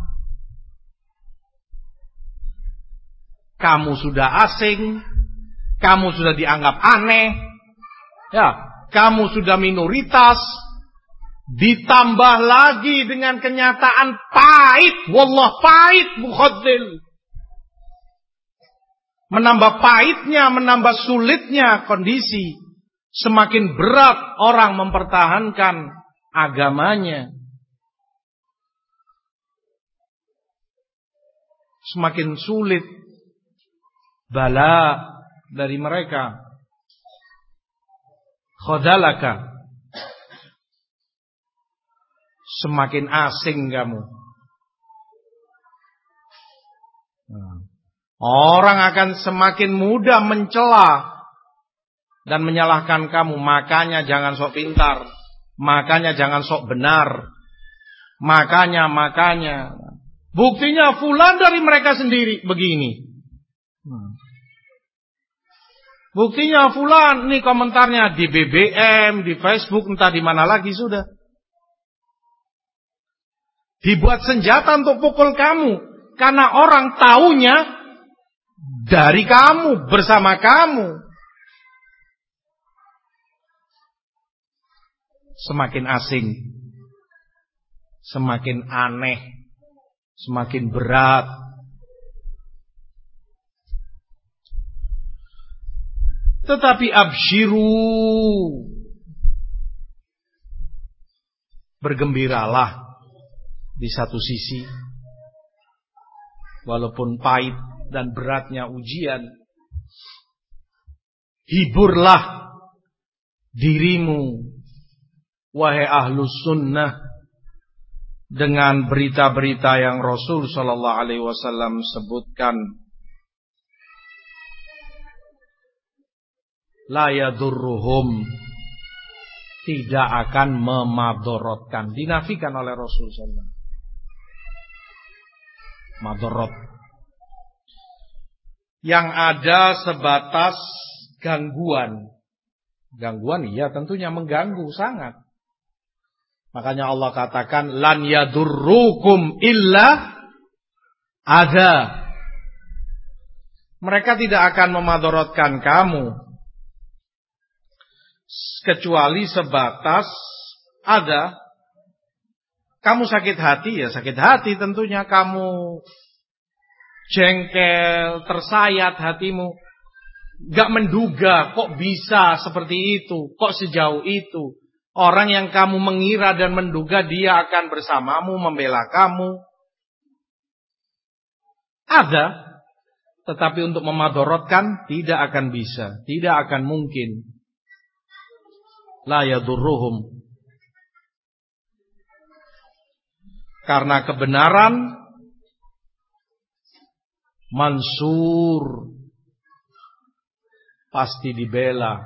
kamu sudah asing, kamu sudah dianggap aneh, ya, kamu sudah minoritas, ditambah lagi dengan kenyataan pahit, wallah pahit mukhadzil. Menambah pahitnya, menambah sulitnya kondisi. Semakin berat orang mempertahankan agamanya. Semakin sulit bala dari mereka. Khodalaka. Semakin asing kamu. Orang akan semakin mudah mencela dan menyalahkan kamu. Makanya jangan sok pintar. Makanya jangan sok benar. Makanya, makanya. Buktinya fulan dari mereka sendiri begini. Buktinya fulan nih komentarnya di BBM, di Facebook, entah di mana lagi sudah. Dibuat senjata untuk pukul kamu karena orang taunya dari kamu, bersama kamu. Semakin asing, semakin aneh, semakin berat Tetapi absyiru. Bergembiralah di satu sisi. Walaupun pahit dan beratnya ujian. Hiburlah dirimu. Wahai ahlus sunnah. Dengan berita-berita yang Rasul Sallallahu Alaihi Wasallam sebutkan tidak akan memadorotkan dinafikan oleh Rasul sallallahu madorot yang ada sebatas gangguan. Gangguan iya tentunya mengganggu sangat. Makanya Allah katakan lan yadurrukum illa ada mereka tidak akan memadorotkan kamu kecuali sebatas ada kamu sakit hati ya sakit hati tentunya kamu jengkel, tersayat hatimu. Gak menduga kok bisa seperti itu, kok sejauh itu. Orang yang kamu mengira dan menduga dia akan bersamamu, membela kamu. Ada, tetapi untuk memadorotkan tidak akan bisa, tidak akan mungkin la yadurruhum. Karena kebenaran Mansur pasti dibela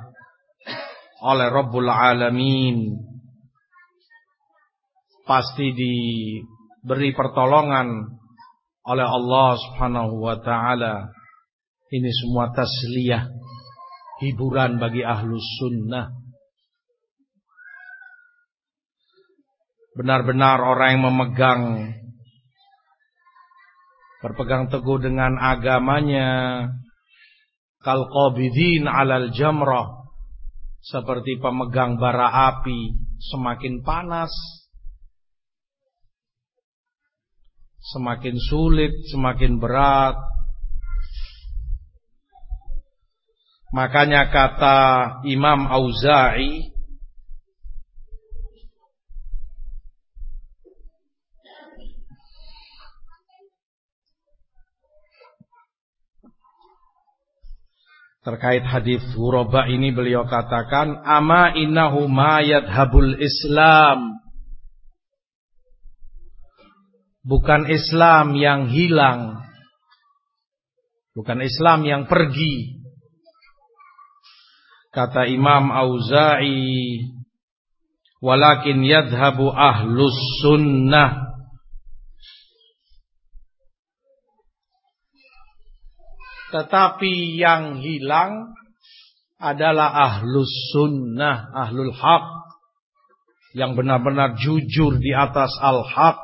oleh Rabbul Alamin. Pasti diberi pertolongan oleh Allah Subhanahu wa taala. Ini semua tasliyah, hiburan bagi ahlus sunnah. benar-benar orang yang memegang berpegang teguh dengan agamanya. Kal qabidin alal jamrah. Seperti pemegang bara api semakin panas semakin sulit semakin berat. Makanya kata Imam Auza'i Terkait hadis Ghuraba ini beliau katakan, "Ama innahu ma yadhabul Islam." Bukan Islam yang hilang. Bukan Islam yang pergi. Kata Imam Auza'i, "Walakin yadhabu ahlus sunnah." Tetapi yang hilang adalah ahlus sunnah, ahlul haq. Yang benar-benar jujur di atas al-haq.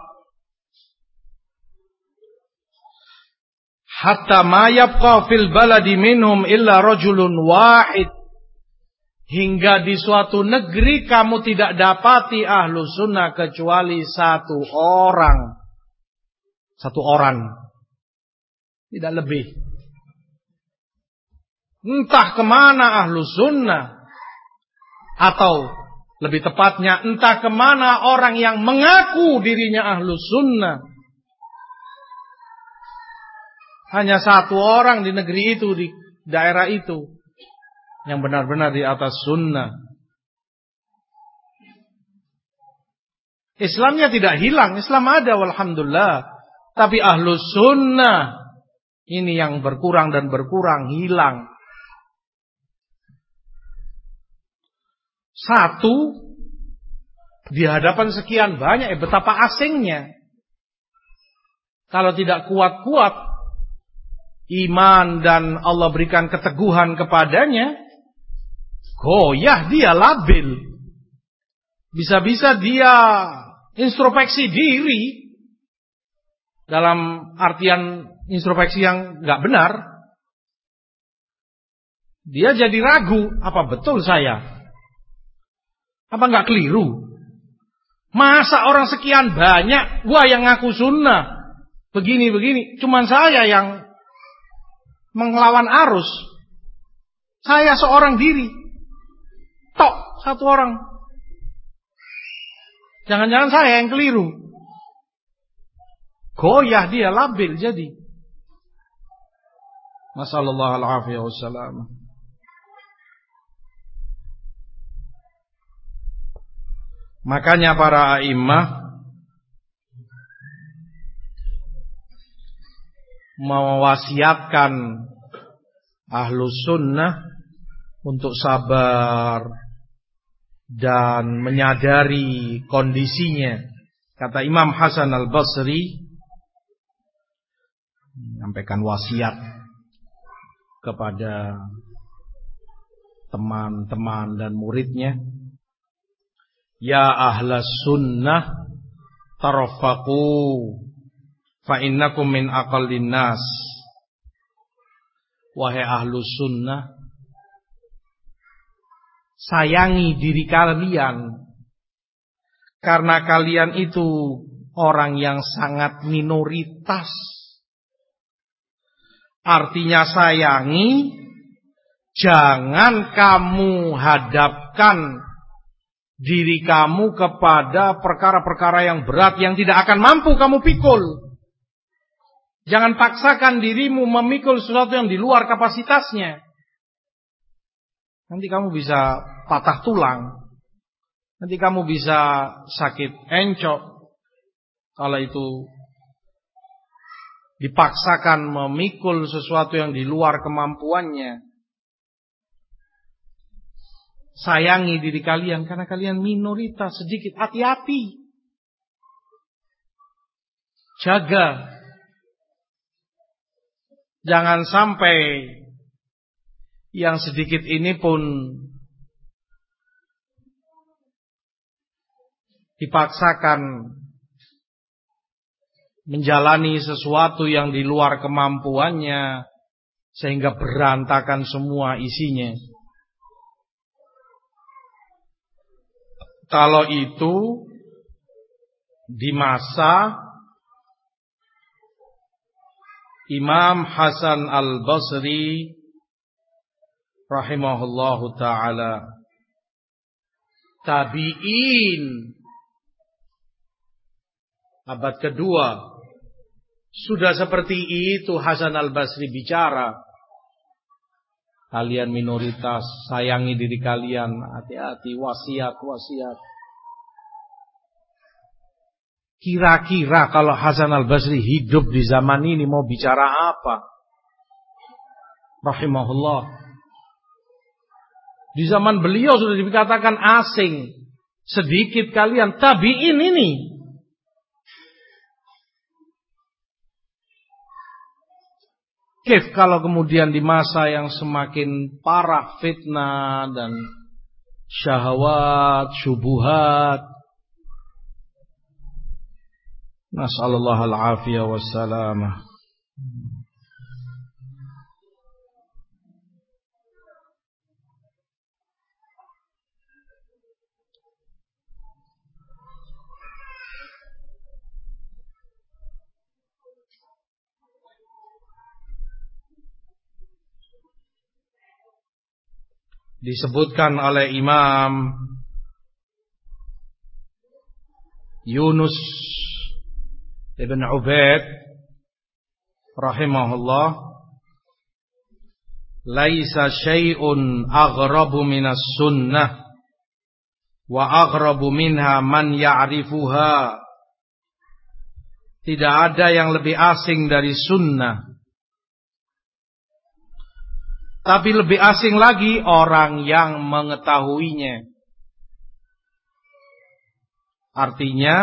Hatta ma yabqa fil baladi minhum illa rajulun wahid. Hingga di suatu negeri kamu tidak dapati ahlu sunnah kecuali satu orang. Satu orang. Tidak lebih. Entah ke mana ahlu sunnah. Atau lebih tepatnya entah ke mana orang yang mengaku dirinya ahlu sunnah. Hanya satu orang di negeri itu, di daerah itu. Yang benar-benar di atas sunnah. Islamnya tidak hilang, Islam ada walhamdulillah. Tapi ahlu sunnah ini yang berkurang dan berkurang, hilang. Satu di hadapan sekian banyak, eh betapa asingnya. Kalau tidak kuat-kuat, iman dan Allah berikan keteguhan kepadanya, goyah dia labil. Bisa-bisa dia introspeksi diri dalam artian introspeksi yang nggak benar. Dia jadi ragu, apa betul saya? Apa nggak keliru? Masa orang sekian banyak, gua yang ngaku sunnah, begini-begini, cuman saya yang mengelawan arus. Saya seorang diri. Tok, satu orang. Jangan-jangan saya yang keliru. Goyah dia, labil jadi. Masallallahu alaihi wasallam. Makanya para imam mewasiatkan ahlu sunnah untuk sabar dan menyadari kondisinya. Kata Imam Hasan al-Basri, menyampaikan wasiat kepada teman-teman dan muridnya. Ya ahlas sunnah tarfaqu fa innakum min aqallin nas. Wahai ahlu sunnah sayangi diri kalian. Karena kalian itu orang yang sangat minoritas. Artinya sayangi jangan kamu hadapkan diri kamu kepada perkara-perkara yang berat yang tidak akan mampu kamu pikul Jangan paksakan dirimu memikul sesuatu yang di luar kapasitasnya. Nanti kamu bisa patah tulang. Nanti kamu bisa sakit encok. Kalau itu dipaksakan memikul sesuatu yang di luar kemampuannya. Sayangi diri kalian karena kalian minoritas sedikit. Hati-hati. Jaga Jangan sampai yang sedikit ini pun dipaksakan menjalani sesuatu yang di luar kemampuannya sehingga berantakan semua isinya. Kalau itu di masa Imam Hasan Al-Basri rahimahullahu taala. Tabi'in. Abad kedua. Sudah seperti itu Hasan Al-Basri bicara kalian minoritas sayangi diri kalian hati-hati wasiat wasiat Kira-kira kalau Hasan al-Basri hidup di zaman ini mau bicara apa? Rahimahullah. Di zaman beliau sudah dikatakan asing. Sedikit kalian tabiin ini. Kif kalau kemudian di masa yang semakin parah fitnah dan syahwat, syubuhat, Nas'alullah al-afiyah wassalamah. Disebutkan oleh Imam Yunus Ibn Ubaid rahimahullah laisa syai'un aghrabu minas sunnah wa aghrabu minha man ya'rifuha. Tidak ada yang lebih asing dari sunnah tapi lebih asing lagi orang yang mengetahuinya artinya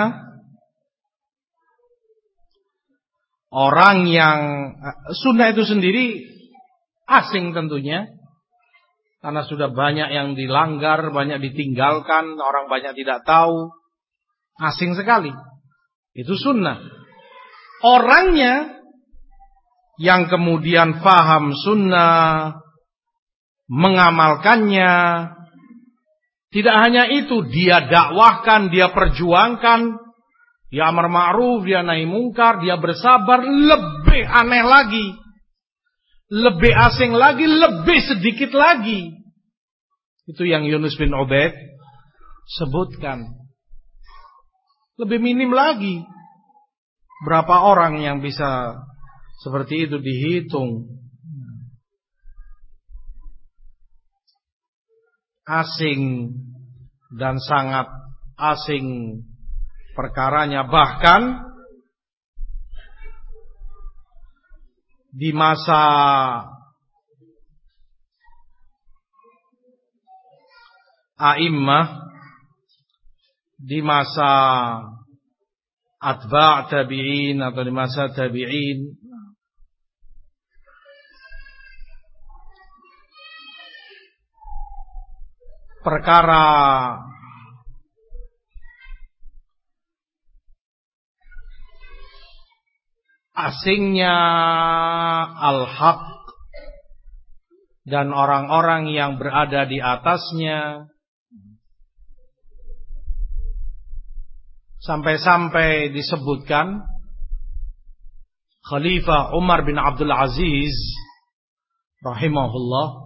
orang yang sunnah itu sendiri asing tentunya karena sudah banyak yang dilanggar, banyak ditinggalkan, orang banyak tidak tahu. Asing sekali. Itu sunnah. Orangnya yang kemudian faham sunnah, mengamalkannya, tidak hanya itu, dia dakwahkan, dia perjuangkan, dia amar ma'ruf, dia nahi mungkar, dia bersabar, lebih aneh lagi. Lebih asing lagi, lebih sedikit lagi. Itu yang Yunus bin Ubaid sebutkan. Lebih minim lagi. Berapa orang yang bisa seperti itu dihitung. Asing dan sangat asing perkaranya. Bahkan di masa a'immah di masa atba' tabi'in atau di masa tabi'in perkara. Asingnya al-haq dan orang-orang yang berada di atasnya. Sampai-sampai disebutkan Khalifah Umar bin Abdul Aziz rahimahullah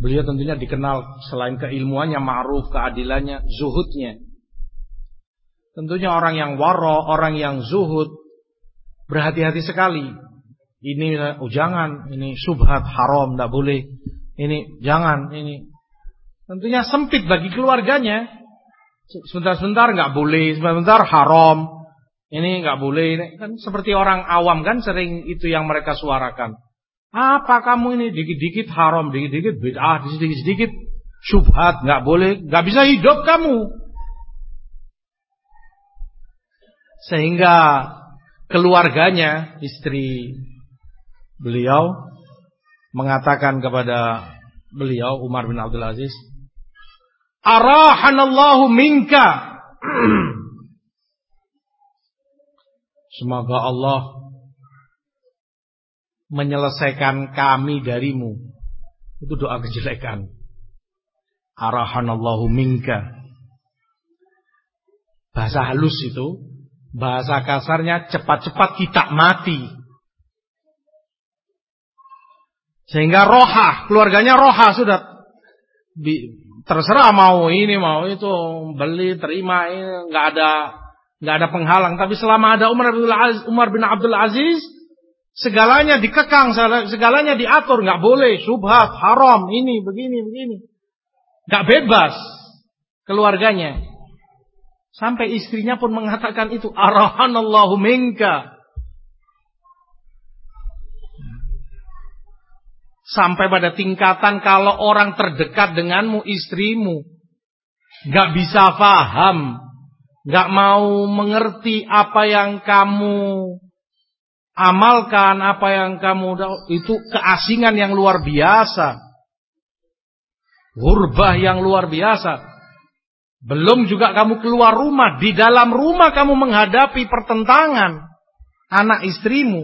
beliau tentunya dikenal selain keilmuannya ma'ruf keadilannya zuhudnya tentunya orang yang waro orang yang zuhud berhati-hati sekali. Ini oh jangan, ini subhat haram, tidak boleh. Ini jangan, ini tentunya sempit bagi keluarganya. Sebentar-sebentar nggak boleh, sebentar haram. Ini nggak boleh. Ini kan seperti orang awam kan sering itu yang mereka suarakan. Apa kamu ini dikit-dikit haram, dikit-dikit bid'ah, dikit-dikit subhat, nggak boleh, nggak bisa hidup kamu. Sehingga keluarganya, istri beliau mengatakan kepada beliau Umar bin Abdul Aziz, "Arahanallahu minka." Semoga Allah menyelesaikan kami darimu. Itu doa kejelekan. Arahanallahu minka. Bahasa halus itu Bahasa kasarnya cepat-cepat kita mati. Sehingga roha, keluarganya roha sudah terserah mau ini mau itu beli terima ini nggak ada nggak ada penghalang. Tapi selama ada Umar bin Umar bin Abdul Aziz segalanya dikekang, segalanya diatur, nggak boleh subhat, haram, ini begini begini, nggak bebas keluarganya. Sampai istrinya pun mengatakan itu arahanallahu minka. Sampai pada tingkatan kalau orang terdekat denganmu istrimu nggak bisa paham, nggak mau mengerti apa yang kamu amalkan, apa yang kamu itu keasingan yang luar biasa. Hurbah yang luar biasa. Belum juga kamu keluar rumah, di dalam rumah kamu menghadapi pertentangan anak istrimu.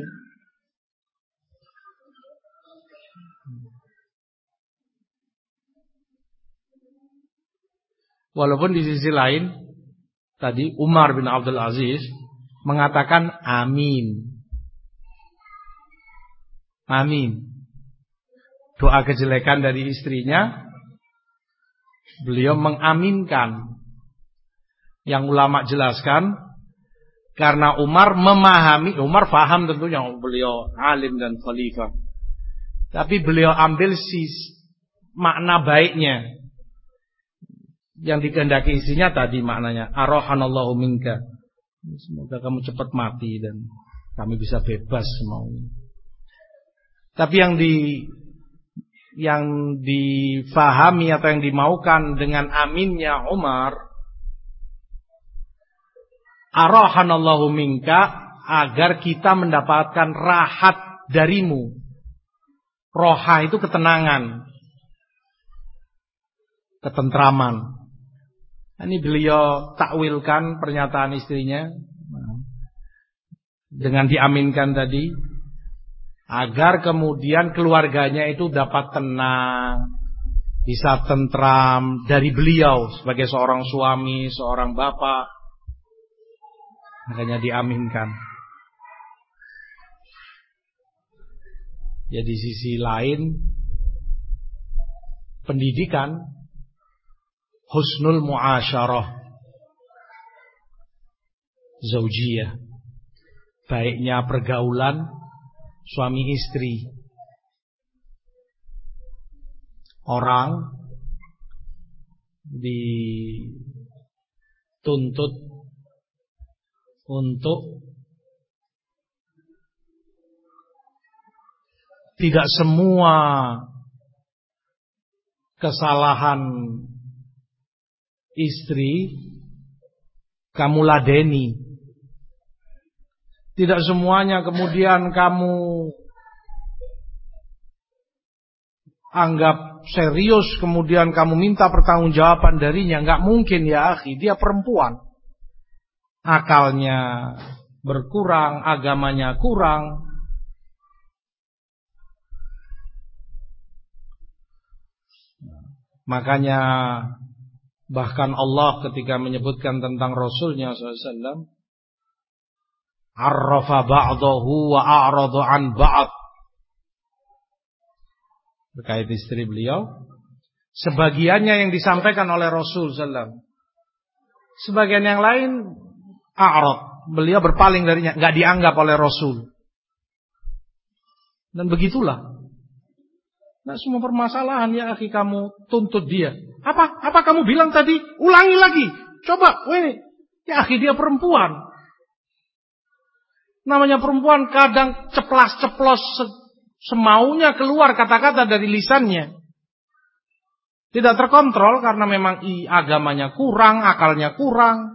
Walaupun di sisi lain tadi Umar bin Abdul Aziz mengatakan amin. Amin. Doa kejelekan dari istrinya Beliau mengaminkan. Yang ulama jelaskan karena Umar memahami, Umar faham tentunya beliau alim dan khalifah. Tapi beliau ambil sis makna baiknya. Yang dikehendaki isinya tadi maknanya arohanallahu minka. Semoga kamu cepat mati dan kami bisa bebas semaunya. Tapi yang di yang difahami atau yang dimaukan dengan aminnya Umar arahanallahu minka agar kita mendapatkan rahat darimu. Roha itu ketenangan, ketentraman. Ini beliau takwilkan pernyataan istrinya dengan diaminkan tadi agar kemudian keluarganya itu dapat tenang, bisa tentram dari beliau sebagai seorang suami, seorang bapak. Makanya diaminkan. Ya sisi lain pendidikan husnul muasyarah zaujiyah baiknya pergaulan suami istri orang dituntut untuk tidak semua kesalahan istri kamu ladeni. Tidak semuanya kemudian kamu anggap serius kemudian kamu minta pertanggungjawaban darinya. Nggak mungkin ya akhi, dia perempuan. Akalnya berkurang, agamanya kurang. Makanya Bahkan Allah ketika menyebutkan tentang Rasulnya SAW Arrafa ba'dahu wa a'radu an ba'd Berkait istri beliau Sebagiannya yang disampaikan oleh Rasul SAW Sebagian yang lain A'rad Beliau berpaling darinya nggak dianggap oleh Rasul Dan begitulah Nah semua permasalahan ya akhi kamu tuntut dia. Apa? Apa kamu bilang tadi? Ulangi lagi. Coba, ini. Ya akhi dia perempuan. Namanya perempuan kadang ceplas-ceplos semaunya keluar kata-kata dari lisannya. Tidak terkontrol karena memang i, agamanya kurang, akalnya kurang.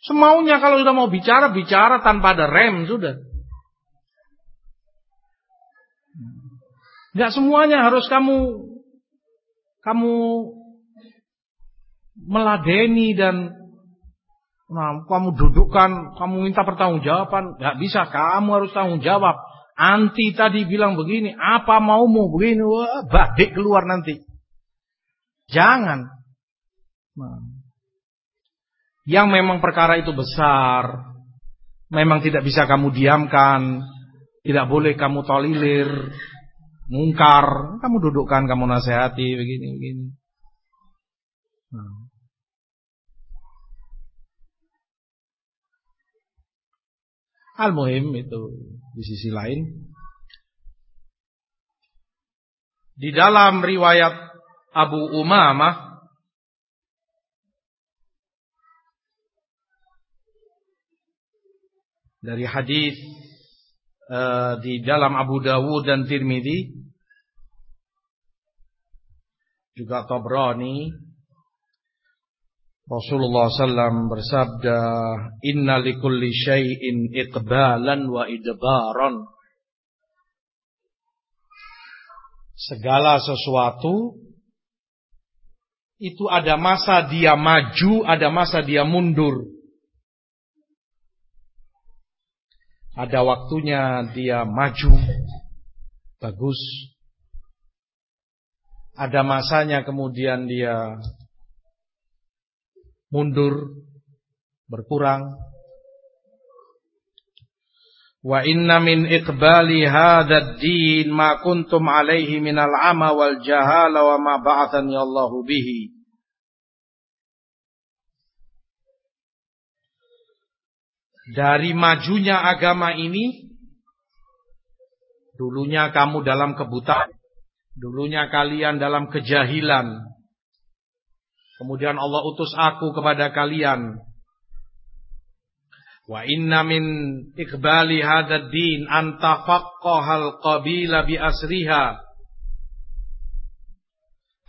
Semaunya kalau sudah mau bicara, bicara tanpa ada rem sudah. Gak semuanya harus kamu kamu meladeni dan nah, kamu dudukkan, kamu minta pertanggungjawaban, nggak bisa. Kamu harus tanggung jawab. Anti tadi bilang begini, apa maumu begini, wah, badik keluar nanti. Jangan. Nah. Yang memang perkara itu besar, memang tidak bisa kamu diamkan, tidak boleh kamu tolilir, mungkar, kamu dudukkan, kamu nasihati begini begini. Nah. Al-Muhim itu di sisi lain. Di dalam riwayat Abu Umamah dari hadis uh, di dalam Abu Dawud dan Tirmidzi juga Tabrani Rasulullah SAW bersabda Inna likulli syai'in iqbalan wa idbaran Segala sesuatu itu ada masa dia maju, ada masa dia mundur. Ada waktunya dia maju, bagus. Ada masanya kemudian dia mundur, berkurang. Wa inna min iqbali hadzal din ma kuntum alaihi minal ama wal jahala wa ma ba'athani Allahu bihi. Dari majunya agama ini Dulunya kamu dalam kebutaan Dulunya kalian dalam kejahilan Kemudian Allah utus aku kepada kalian. Wa inna min ikbali hadad din faqqahal qabila bi asriha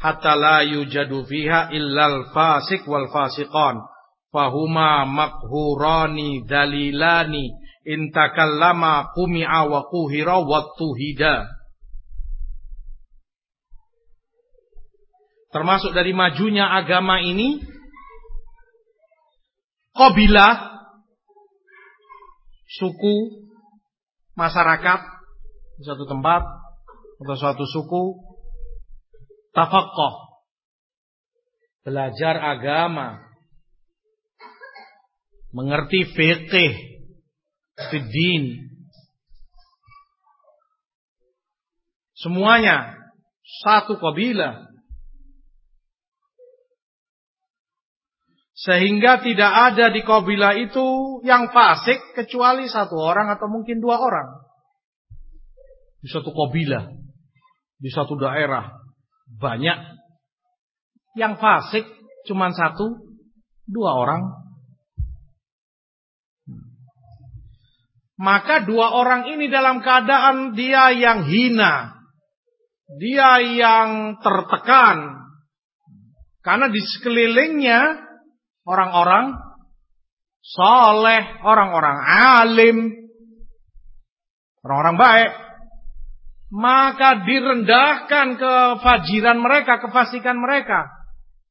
hatta la yujadu fiha illal fasik wal fasiqan. Fahuma makhurani dalilani. Intakallama kumi'a wa kuhira wa tuhida. Termasuk dari majunya agama ini Kabilah Suku Masyarakat Di suatu tempat Atau suatu suku Tafakoh Belajar agama Mengerti fikih Fiddin. Semuanya Satu kabilah Sehingga tidak ada di kabilah itu yang fasik kecuali satu orang atau mungkin dua orang. Di suatu kabilah, di suatu daerah banyak yang fasik cuma satu, dua orang. Maka dua orang ini dalam keadaan dia yang hina, dia yang tertekan, karena di sekelilingnya orang-orang soleh, orang-orang alim, orang-orang baik, maka direndahkan kefajiran mereka, kefasikan mereka.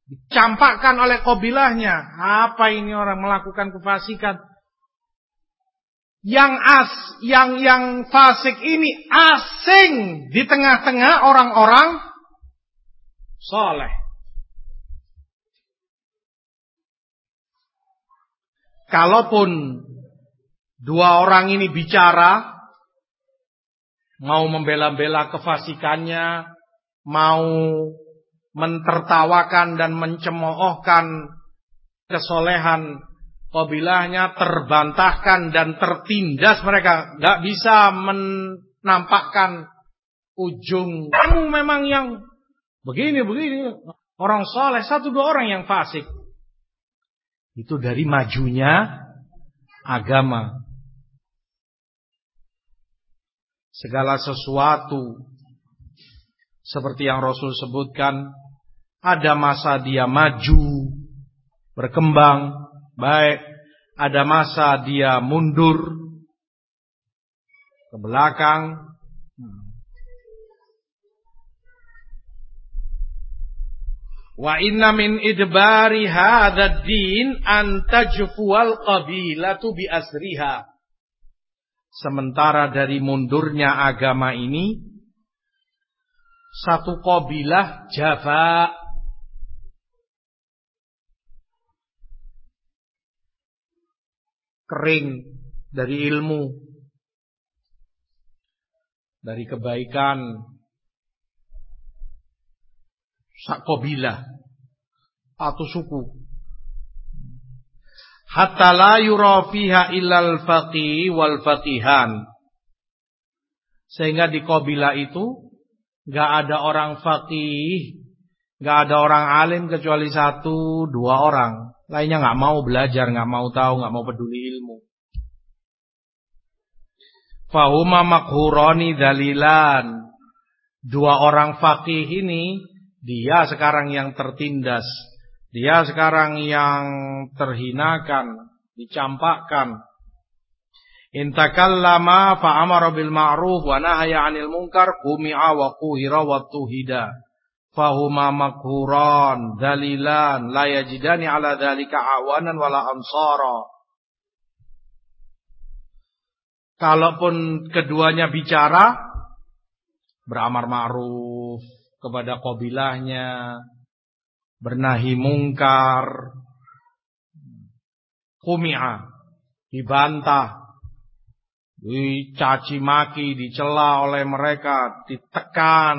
Dicampakkan oleh kobilahnya. Apa ini orang melakukan kefasikan? Yang as, yang yang fasik ini asing di tengah-tengah orang-orang soleh. Kalaupun dua orang ini bicara, mau membela-bela kefasikannya, mau mentertawakan dan mencemoohkan kesolehan kabilahnya, terbantahkan dan tertindas mereka. Gak bisa menampakkan ujung. Kamu memang yang begini-begini. Orang soleh, satu dua orang yang fasik. Itu dari majunya agama. Segala sesuatu seperti yang Rasul sebutkan, ada masa dia maju, berkembang, baik, ada masa dia mundur ke belakang, Wa inna min idbari hadha din an tajfuwal qabilatu bi asriha. Sementara dari mundurnya agama ini satu kabilah Jawa kering dari ilmu dari kebaikan sakobilah atau suku. Hatta la yura fiha illal faqih wal faqihan. Sehingga di kabilah itu nggak ada orang faqih, nggak ada orang alim kecuali satu dua orang. Lainnya nggak mau belajar, nggak mau tahu, nggak mau peduli ilmu. Fahuma makhurani dalilan. Dua orang faqih ini dia sekarang yang tertindas. Dia sekarang yang terhinakan, dicampakkan. Intakallama fa'amara bil ma'ruf wa nahaya 'anil munkar kumi'a wa quhira wa tuhida. Fahuma makhuran dalilan la yajidani ala dhalika awanan wala ansara. Kalaupun keduanya bicara beramar ma'ruf kepada kabilahnya, bernahi mungkar, kumi'a, dibantah, dicaci maki, dicela oleh mereka, ditekan,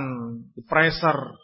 dipreser.